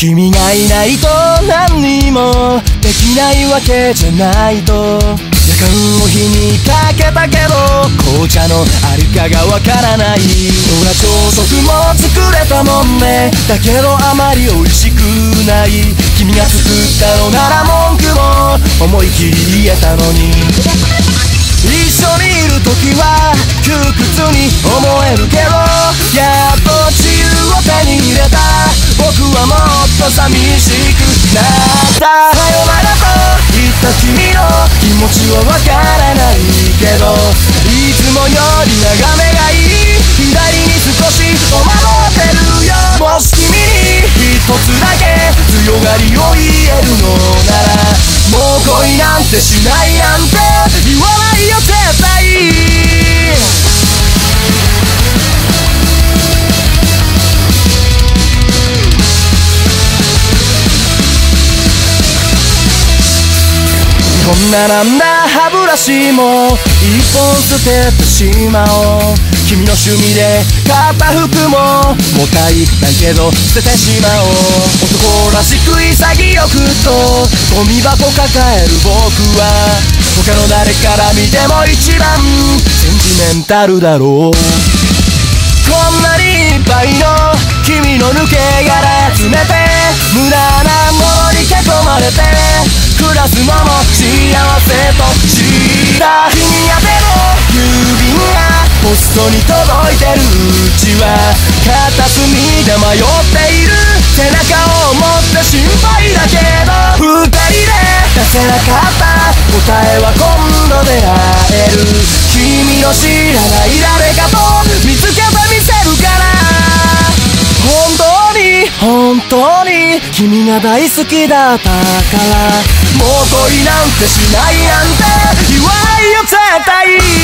君がいないと何にもできないわけじゃないと。夜間を日にかけたけど紅茶のありかがわからない。ほら朝食も作れたもんね。だけどあまり美味しくない。君が作ったのなら文句も思い切り言えたのに。一緒にいる時は窮屈に思えるけどやっと寂しくなったさよならと言った君の気持ちはわからないけどいつもより眺めがいい左に少し戸惑ってるよもし君に一つだけ強がりを言えるのならもう恋なんてしないなんてこんななんだ歯ブラシも一本捨ててしまおう君の趣味で買った服ももったいないけど捨ててしまおう男らしく潔くとゴミ箱抱える僕は他の誰から見ても一番センチメンタルだろうこんなにいっぱいの君の抜け殻集めて無駄なものに囲まれて暮らすのもストに届いてるうちは片隅で迷っている背中を持って心配だけど二人で出せなかった答えは今度出会える君の知らない誰かと見つけてみせるから本当に本当に君が大好きだったからもう恋なんてしないなんて言わないよ絶対